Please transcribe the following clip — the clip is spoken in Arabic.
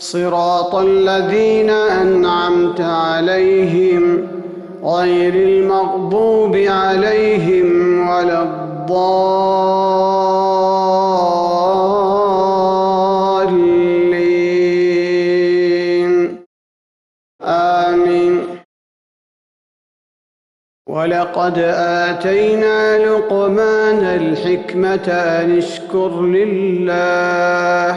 صراط الذين أنعمت عليهم غير المغضوب عليهم ولا الضالين. آمين. ولقد آتينا لقمان الحكمة أن اشكر لله